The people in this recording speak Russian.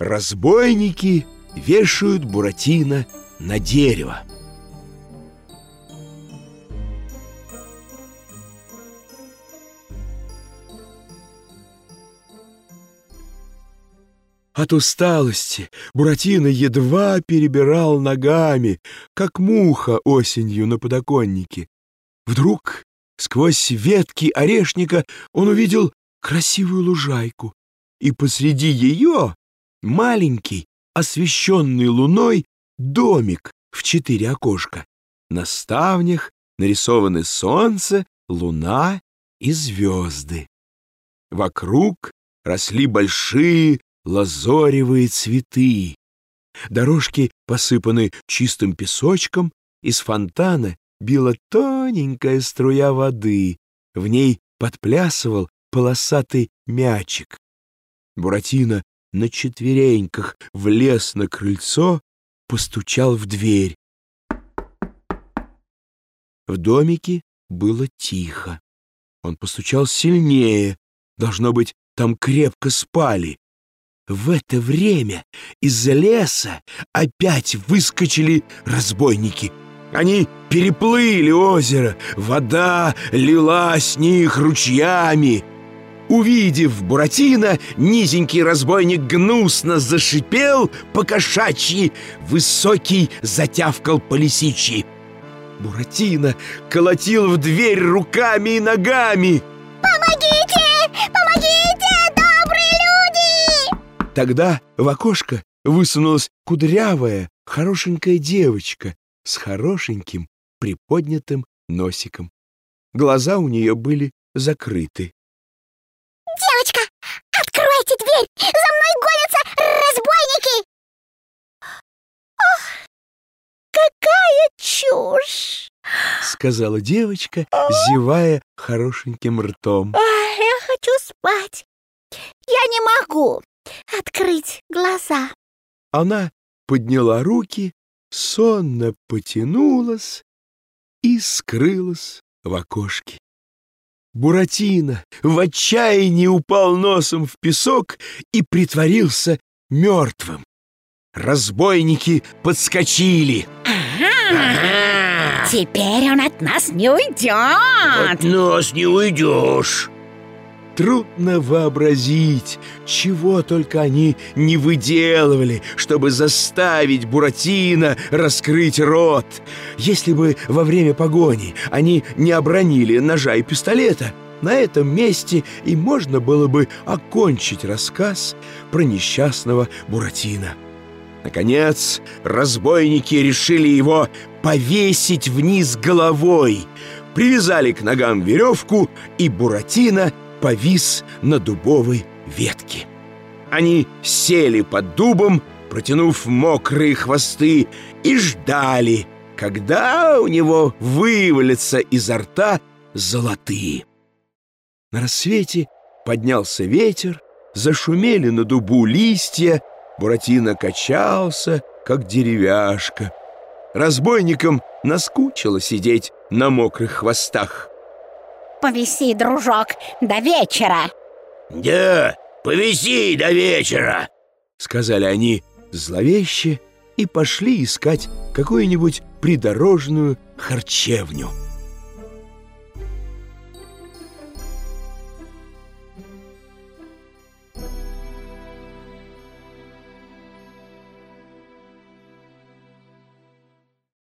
Разбойники вешают Буратино на дерево. От усталости Буратино едва перебирал ногами, как муха осенью на подоконнике. Вдруг сквозь ветки орешника он увидел красивую лужайку, и посреди ее маленький, освещенный луной, домик в четыре окошка. На ставнях нарисованы солнце, луна и звезды. Вокруг росли большие лазоревые цветы. Дорожки посыпаны чистым песочком, из фонтана била тоненькая струя воды, в ней подплясывал полосатый мячик. Буратино на четвереньках влез на крыльцо, постучал в дверь. В домике было тихо. Он постучал сильнее. Должно быть, там крепко спали. В это время из леса опять выскочили разбойники. Они переплыли озеро, вода лилась с них ручьями. Увидев Буратино, низенький разбойник гнусно зашипел по кошачьи, высокий затявкал по лисичьи. Буратино колотил в дверь руками и ногами. «Помогите! Помогите, добрые люди!» Тогда в окошко высунулась кудрявая, хорошенькая девочка с хорошеньким приподнятым носиком. Глаза у нее были закрыты. Девочка, откройте дверь! За мной гонятся разбойники! Ох, какая чушь! Сказала девочка, зевая хорошеньким ртом. Ай, я хочу спать. Я не могу открыть глаза. Она подняла руки, сонно потянулась и скрылась в окошке. Буратино в отчаянии упал носом в песок и притворился мертвым. Разбойники подскочили. Ага. Теперь он от нас не уйдет. нас не уйдешь. Трудно вообразить, чего только они не выделывали, чтобы заставить Буратино раскрыть рот. Если бы во время погони они не обронили ножа и пистолета, на этом месте и можно было бы окончить рассказ про несчастного Буратино. Наконец, разбойники решили его повесить вниз головой, привязали к ногам веревку, и Буратино повис на дубовой ветке. Они сели под дубом, протянув мокрые хвосты, и ждали, когда у него вывалятся изо рта золотые. На рассвете поднялся ветер, зашумели на дубу листья, Буратино качался, как деревяшка. Разбойникам наскучило сидеть на мокрых хвостах. Повиси, дружок, до вечера. «Да, повиси до вечера», — сказали они зловеще и пошли искать какую-нибудь придорожную харчевню.